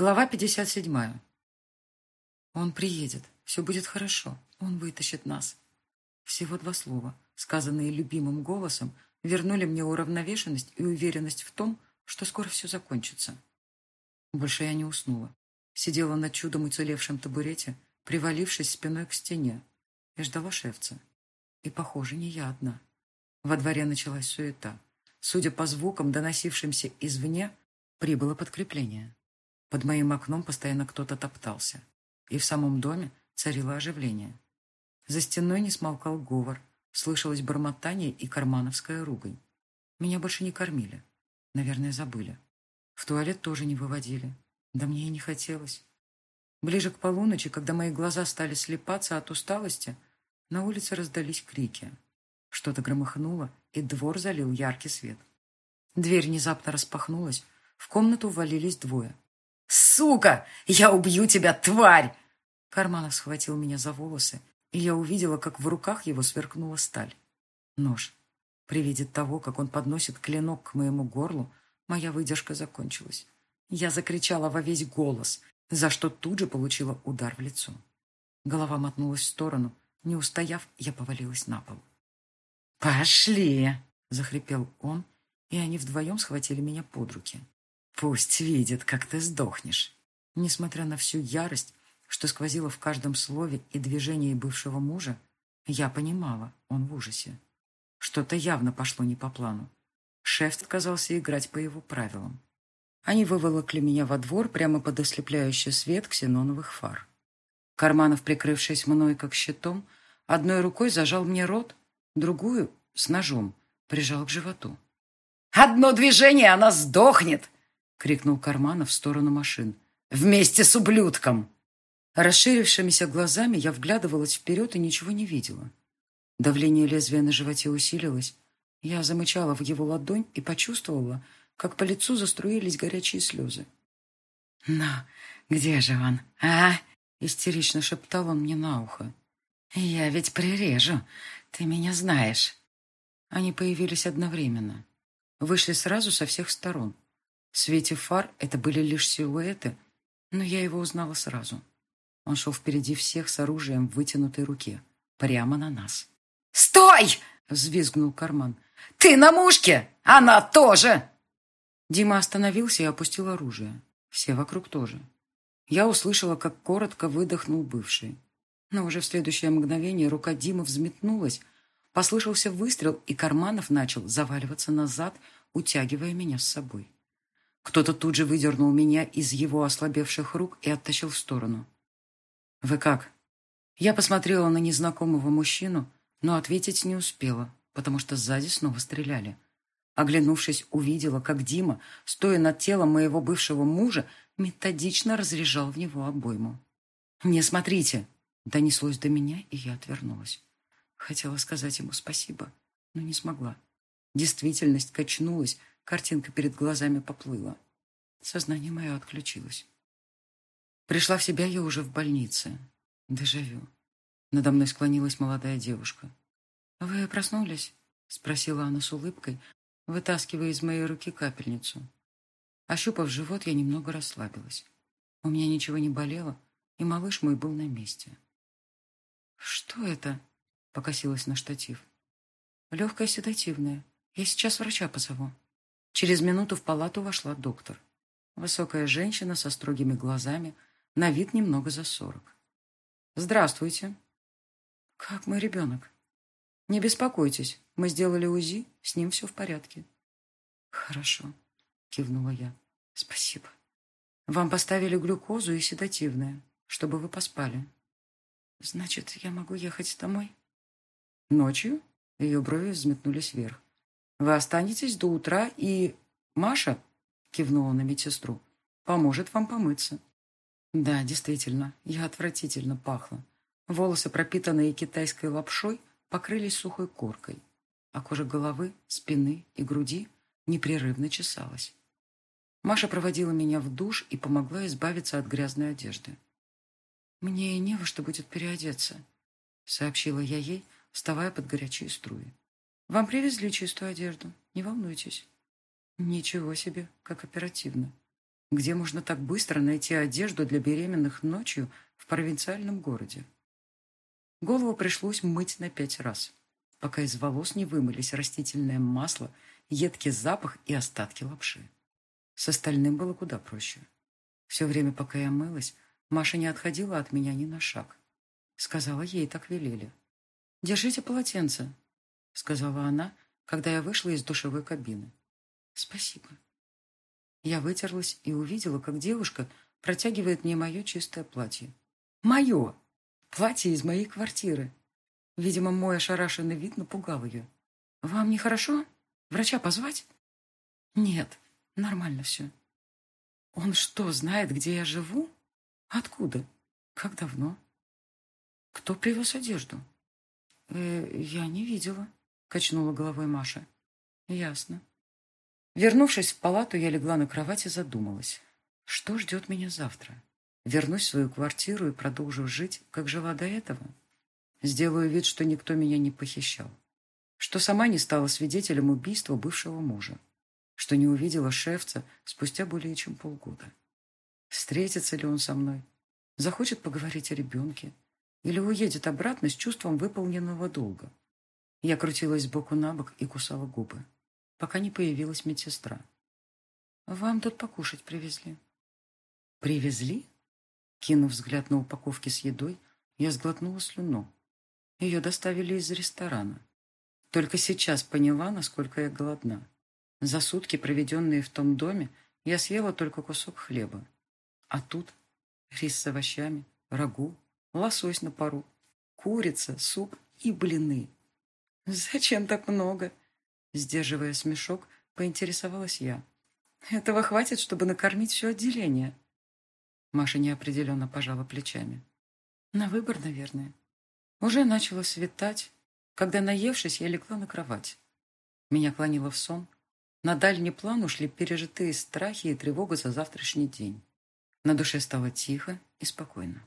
Глава 57. Он приедет. Все будет хорошо. Он вытащит нас. Всего два слова, сказанные любимым голосом, вернули мне уравновешенность и уверенность в том, что скоро все закончится. Больше я не уснула. Сидела на чудом уцелевшем табурете, привалившись спиной к стене, и ждала шефца. И, похоже, не я одна. Во дворе началась суета. Судя по звукам, доносившимся извне, прибыло подкрепление. Под моим окном постоянно кто-то топтался. И в самом доме царило оживление. За стеной не смолкал говор, слышалось бормотание и кармановская ругань. Меня больше не кормили. Наверное, забыли. В туалет тоже не выводили. Да мне и не хотелось. Ближе к полуночи, когда мои глаза стали слепаться от усталости, на улице раздались крики. Что-то громыхнуло, и двор залил яркий свет. Дверь внезапно распахнулась, в комнату ввалились двое. «Сука! Я убью тебя, тварь!» Карманов схватил меня за волосы, и я увидела, как в руках его сверкнула сталь. Нож. При виде того, как он подносит клинок к моему горлу, моя выдержка закончилась. Я закричала во весь голос, за что тут же получила удар в лицо. Голова мотнулась в сторону. Не устояв, я повалилась на пол. «Пошли!» — захрипел он, и они вдвоем схватили меня под руки. Пусть видит, как ты сдохнешь. Несмотря на всю ярость, что сквозила в каждом слове и движении бывшего мужа, я понимала, он в ужасе. Что-то явно пошло не по плану. Шеф отказался играть по его правилам. Они выволокли меня во двор прямо под ослепляющий свет ксеноновых фар. Карманов, прикрывшись мной как щитом, одной рукой зажал мне рот, другую, с ножом, прижал к животу. «Одно движение, она сдохнет!» — крикнул Карманов в сторону машин. «Вместе с ублюдком!» Расширившимися глазами я вглядывалась вперед и ничего не видела. Давление лезвия на животе усилилось. Я замычала в его ладонь и почувствовала, как по лицу заструились горячие слезы. «Ну, где же он, а?» — истерично шептал он мне на ухо. «Я ведь прирежу, ты меня знаешь». Они появились одновременно. Вышли сразу со всех сторон. В свете фар это были лишь силуэты, но я его узнала сразу. Он шел впереди всех с оружием в вытянутой руке, прямо на нас. «Стой!» — взвизгнул карман. «Ты на мушке! Она тоже!» Дима остановился и опустил оружие. Все вокруг тоже. Я услышала, как коротко выдохнул бывший. Но уже в следующее мгновение рука Димы взметнулась, послышался выстрел, и Карманов начал заваливаться назад, утягивая меня с собой. Кто-то тут же выдернул меня из его ослабевших рук и оттащил в сторону. «Вы как?» Я посмотрела на незнакомого мужчину, но ответить не успела, потому что сзади снова стреляли. Оглянувшись, увидела, как Дима, стоя над телом моего бывшего мужа, методично разряжал в него обойму. «Не смотрите!» Донеслось до меня, и я отвернулась. Хотела сказать ему спасибо, но не смогла. Действительность качнулась, Картинка перед глазами поплыла. Сознание мое отключилось. Пришла в себя я уже в больнице. Дежавю. Надо мной склонилась молодая девушка. «Вы проснулись?» — спросила она с улыбкой, вытаскивая из моей руки капельницу. Ощупав живот, я немного расслабилась. У меня ничего не болело, и малыш мой был на месте. «Что это?» — покосилась на штатив. «Легкое седативное. Я сейчас врача позову». Через минуту в палату вошла доктор. Высокая женщина со строгими глазами, на вид немного за сорок. «Здравствуйте». «Как мой ребенок?» «Не беспокойтесь, мы сделали УЗИ, с ним все в порядке». «Хорошо», — кивнула я. «Спасибо. Вам поставили глюкозу и седативное, чтобы вы поспали». «Значит, я могу ехать домой?» «Ночью?» Ее брови взметнулись вверх. Вы останетесь до утра, и Маша, кивнула на медсестру, поможет вам помыться. Да, действительно, я отвратительно пахла. Волосы, пропитанные китайской лапшой, покрылись сухой коркой, а кожа головы, спины и груди непрерывно чесалась. Маша проводила меня в душ и помогла избавиться от грязной одежды. «Мне не во что будет переодеться», — сообщила я ей, вставая под горячие струи. Вам привезли чистую одежду, не волнуйтесь. Ничего себе, как оперативно. Где можно так быстро найти одежду для беременных ночью в провинциальном городе? Голову пришлось мыть на пять раз, пока из волос не вымылись растительное масло, едкий запах и остатки лапши. С остальным было куда проще. Все время, пока я мылась, Маша не отходила от меня ни на шаг. Сказала, ей так велели. «Держите полотенце», — сказала она, когда я вышла из душевой кабины. «Спасибо». Я вытерлась и увидела, как девушка протягивает мне мое чистое платье. «Мое! Платье из моей квартиры!» Видимо, мой ошарашенный вид напугал ее. «Вам нехорошо? Врача позвать?» «Нет, нормально все». «Он что, знает, где я живу? Откуда? Как давно?» «Кто привез одежду?» «Э, «Я не видела», — качнула головой Маша. «Ясно». Вернувшись в палату, я легла на кровать и задумалась. Что ждет меня завтра? Вернусь в свою квартиру и продолжу жить, как жила до этого? Сделаю вид, что никто меня не похищал. Что сама не стала свидетелем убийства бывшего мужа. Что не увидела шефца спустя более чем полгода. Встретится ли он со мной? Захочет поговорить о ребенке? Или уедет обратно с чувством выполненного долга? Я крутилась сбоку на бок и кусала губы, пока не появилась медсестра. «Вам тут покушать привезли». «Привезли?» Кинув взгляд на упаковки с едой, я сглотнула слюну. Ее доставили из ресторана. Только сейчас поняла, насколько я голодна. За сутки, проведенные в том доме, я съела только кусок хлеба. А тут рис с овощами, рагу, лосось на пару, курица, суп и блины. «Зачем так много?» Сдерживая смешок, поинтересовалась я. «Этого хватит, чтобы накормить все отделение». Маша неопределенно пожала плечами. «На выбор, наверное». Уже начало светать, когда, наевшись, я легла на кровать. Меня клонило в сон. На дальний план ушли пережитые страхи и тревога за завтрашний день. На душе стало тихо и спокойно.